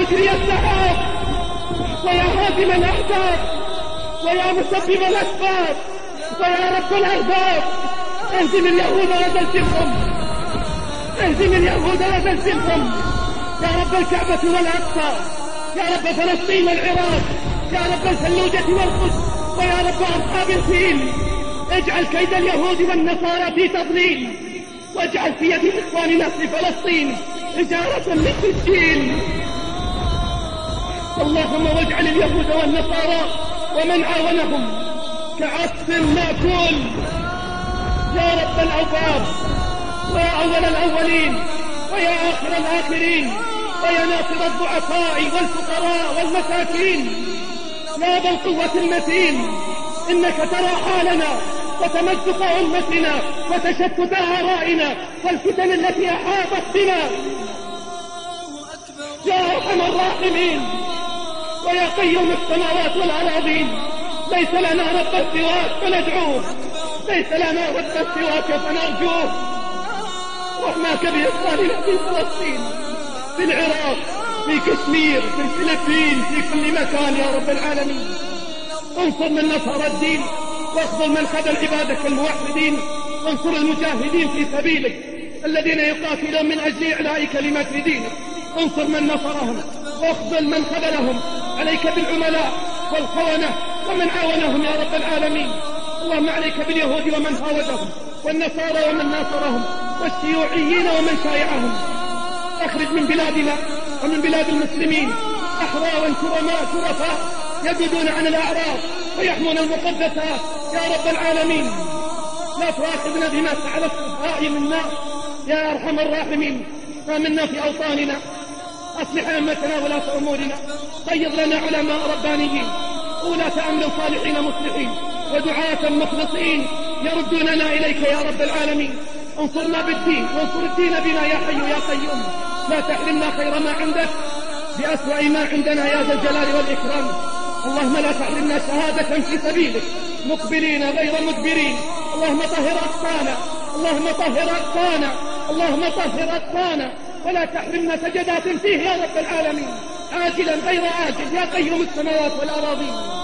مجري السحاب. ويا هادم الأحزاب. ويا مسبب الأسباب. ويا رب الأرباب. اهزم اليهود وزلزلهم اهزم اليهود وزلزلهم يا رب الكعبة والأقصى. يا رب فلسطين والعراق. يا رب الفلوجة والقدس. ويا رب أصحاب الفيل. اجعل كيد اليهود والنصارى في تضليل. واجعل في يد إخواننا في فلسطين إجارة سجين اللهم واجعل اليهود والنصارى ومن عاونهم كعصف مأكول. يا رب الأوباب ويا أول الأولين ويا آخر الآخرين ويا ناصر الضعفاء والفقراء والمساكين. يا ذا القوة المتين إنك ترى حالنا وتمزق أمتنا وتشتت آرائنا والفتن التي أحاطت بنا. يا أرحم الراحمين. قيوم السماوات والأراضين. ليس لنا رب سواك فندعوه. ليس لنا رب سواك فنرجوه. رحماك بإخواننا في فلسطين. في العراق في كشمير في الفلبين في كل مكان يا رب العالمين. انصر من نصر الدين واخذل من خذل عبادك الموحدين. انصر المجاهدين في سبيلك الذين يقاتلون من أجل إعلاء كلمة دينك. انصر من نصرهم واخذل من خذلهم. عليك بالعملاء والخونة ومن عاونهم يا رب العالمين. اللهم عليك باليهود ومن هاودهم والنصارى ومن ناصرهم والشيوعيين ومن شايعهم. أخرج من بلادنا ومن بلاد المسلمين. أحرارا كرماء شرفاء يبعدون عن الأعراض ويحمون المقدسات يا رب العالمين. لا تؤاخذنا بما فعل السفهاء منا يا أرحم الراحمين. آمنا في أوطاننا. أصلح أئمتنا ولاة أمورنا. قيض لنا علماء ربانيين. ولاة أمن صالحين مصلحين. ودعاة مخلصين. يردوننا إليك يا رب العالمين. انصرنا بالدين. وانصر الدين بنا يا حي يا قيوم. لا تحرمنا خير ما عندك. بأسوأ ما عندنا يا ذا الجلال والإكرام. اللهم لا تحرمنا شهادة في سبيلك. مقبلين غير مدبرين. اللهم طهر أقصانا اللهم طهر أقصانا اللهم طهر أقصانا ولا تحرمنا سجدات فيه يا رب العالمين. عاجلا غير عاجل يا قيوم السماوات والأراضين.